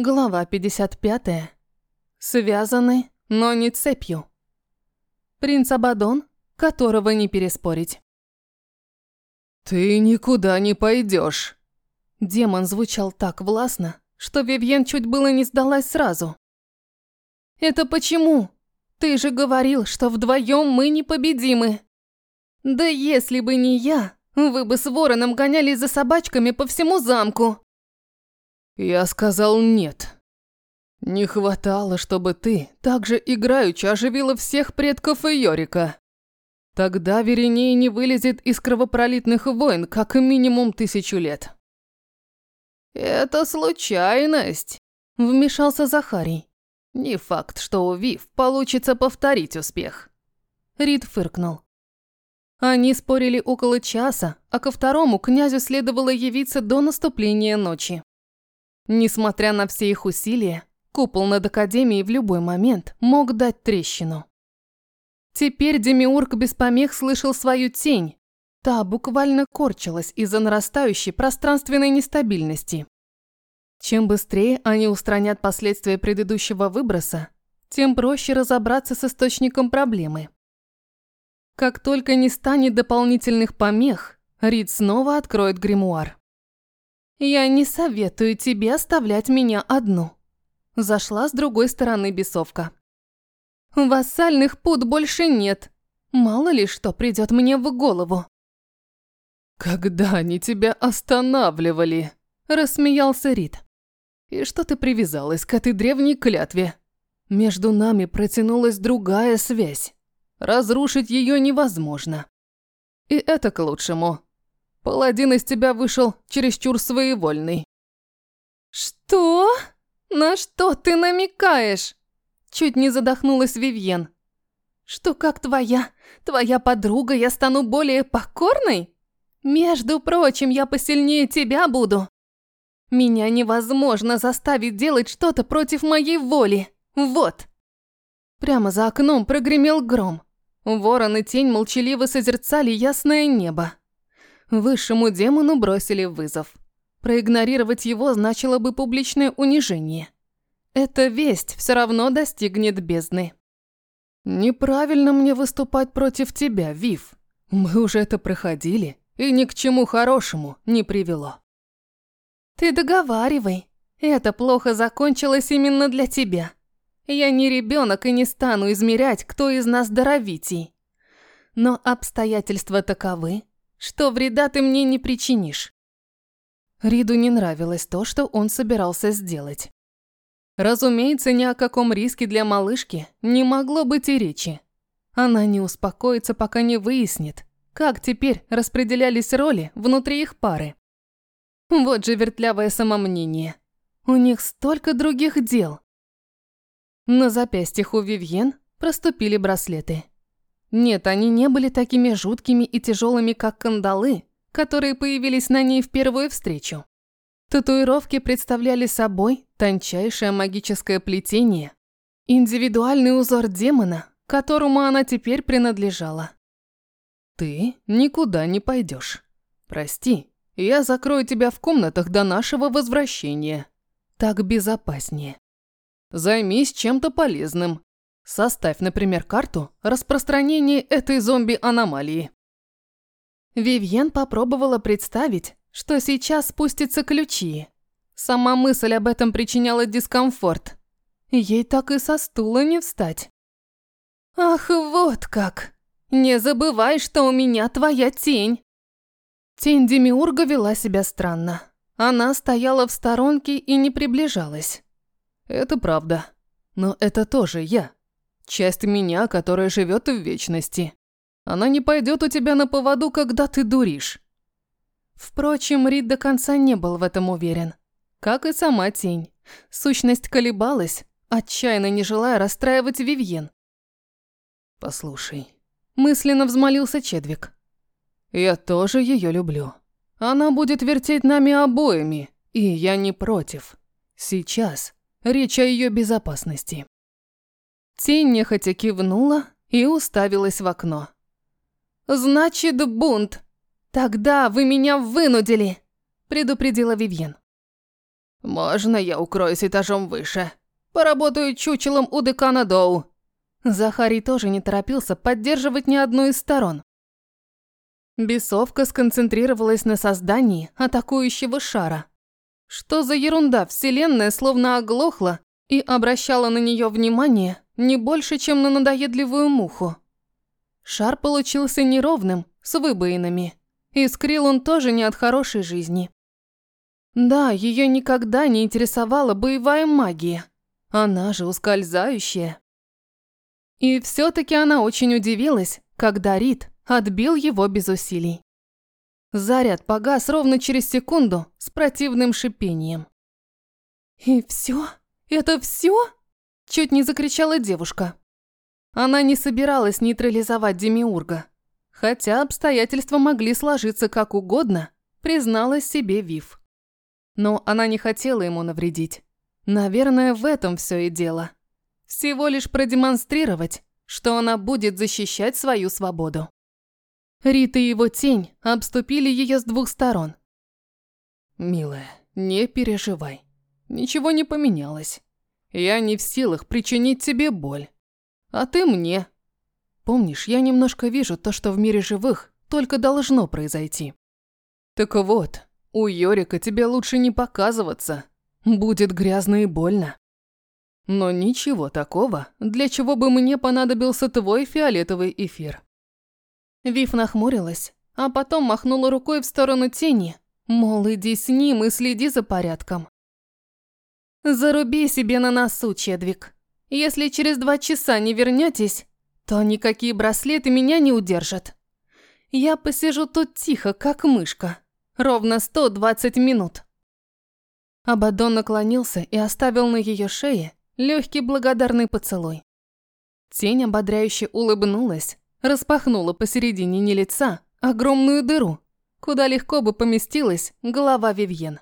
Глава 55. Связаны, но не цепью. Принц Абадон, которого не переспорить. «Ты никуда не пойдешь. Демон звучал так властно, что Вивьен чуть было не сдалась сразу. «Это почему? Ты же говорил, что вдвоем мы непобедимы. Да если бы не я, вы бы с вороном гонялись за собачками по всему замку». Я сказал нет. Не хватало, чтобы ты так же играючи оживила всех предков Йорика. Тогда Вериней не вылезет из кровопролитных войн как минимум тысячу лет. «Это случайность», – вмешался Захарий. «Не факт, что у Вив получится повторить успех». Рид фыркнул. Они спорили около часа, а ко второму князю следовало явиться до наступления ночи. Несмотря на все их усилия, купол над Академией в любой момент мог дать трещину. Теперь Демиург без помех слышал свою тень. Та буквально корчилась из-за нарастающей пространственной нестабильности. Чем быстрее они устранят последствия предыдущего выброса, тем проще разобраться с источником проблемы. Как только не станет дополнительных помех, Рид снова откроет гримуар. «Я не советую тебе оставлять меня одну», – зашла с другой стороны бесовка. «Вассальных пут больше нет. Мало ли что придет мне в голову». «Когда они тебя останавливали?» – рассмеялся Рид. «И что ты привязалась к этой древней клятве? Между нами протянулась другая связь. Разрушить ее невозможно. И это к лучшему. Паладин из тебя вышел чересчур своевольный. Что? На что ты намекаешь? Чуть не задохнулась Вивьен. Что как твоя, твоя подруга, я стану более покорной? Между прочим, я посильнее тебя буду. Меня невозможно заставить делать что-то против моей воли. Вот. Прямо за окном прогремел гром. Ворон и тень молчаливо созерцали ясное небо. Высшему демону бросили вызов. Проигнорировать его значило бы публичное унижение. Эта весть все равно достигнет бездны. «Неправильно мне выступать против тебя, Вив. Мы уже это проходили, и ни к чему хорошему не привело». «Ты договаривай. Это плохо закончилось именно для тебя. Я не ребенок и не стану измерять, кто из нас даровитей. Но обстоятельства таковы, что вреда ты мне не причинишь. Риду не нравилось то, что он собирался сделать. Разумеется, ни о каком риске для малышки не могло быть и речи. Она не успокоится, пока не выяснит, как теперь распределялись роли внутри их пары. Вот же вертлявое самомнение. У них столько других дел. На запястьях у Вивьен проступили браслеты. Нет, они не были такими жуткими и тяжелыми, как кандалы, которые появились на ней в первую встречу. Татуировки представляли собой тончайшее магическое плетение, индивидуальный узор демона, которому она теперь принадлежала. «Ты никуда не пойдешь. Прости, я закрою тебя в комнатах до нашего возвращения. Так безопаснее. Займись чем-то полезным, Составь, например, карту распространения этой зомби-аномалии. Вивьен попробовала представить, что сейчас спустятся ключи. Сама мысль об этом причиняла дискомфорт. Ей так и со стула не встать. «Ах, вот как! Не забывай, что у меня твоя тень!» Тень Демиурга вела себя странно. Она стояла в сторонке и не приближалась. «Это правда. Но это тоже я», Часть меня, которая живет в вечности. Она не пойдет у тебя на поводу, когда ты дуришь. Впрочем, Рид до конца не был в этом уверен. Как и сама тень. Сущность колебалась, отчаянно не желая расстраивать Вивьен. «Послушай», – мысленно взмолился Чедвик. «Я тоже ее люблю. Она будет вертеть нами обоими, и я не против. Сейчас речь о ее безопасности». Тень нехотя кивнула и уставилась в окно. «Значит, бунт! Тогда вы меня вынудили!» – предупредила Вивьен. Можно я укроюсь этажом выше? Поработаю чучелом у декана Доу. Захарий тоже не торопился поддерживать ни одну из сторон. Бесовка сконцентрировалась на создании атакующего шара. Что за ерунда, вселенная словно оглохла и обращала на нее внимание не больше, чем на надоедливую муху. Шар получился неровным, с выбоинами. Искрил он тоже не от хорошей жизни. Да, ее никогда не интересовала боевая магия. Она же ускользающая. И все-таки она очень удивилась, когда Рид отбил его без усилий. Заряд погас ровно через секунду с противным шипением. «И все? Это все? Чуть не закричала девушка. Она не собиралась нейтрализовать Демиурга. Хотя обстоятельства могли сложиться как угодно, призналась себе Вив. Но она не хотела ему навредить. Наверное, в этом все и дело. Всего лишь продемонстрировать, что она будет защищать свою свободу. Рита и его тень обступили ее с двух сторон. «Милая, не переживай. Ничего не поменялось. Я не в силах причинить тебе боль. А ты мне. Помнишь, я немножко вижу то, что в мире живых только должно произойти. Так вот, у Йорика тебе лучше не показываться. Будет грязно и больно. Но ничего такого, для чего бы мне понадобился твой фиолетовый эфир. Вив нахмурилась, а потом махнула рукой в сторону тени, мол, иди с ним и следи за порядком. Заруби себе на носу, Чедвик. Если через два часа не вернетесь, то никакие браслеты меня не удержат. Я посижу тут тихо, как мышка. Ровно 120 минут. Абадон наклонился и оставил на ее шее легкий благодарный поцелуй. Тень ободряюще улыбнулась, распахнула посередине не лица огромную дыру, куда легко бы поместилась голова Вивьен.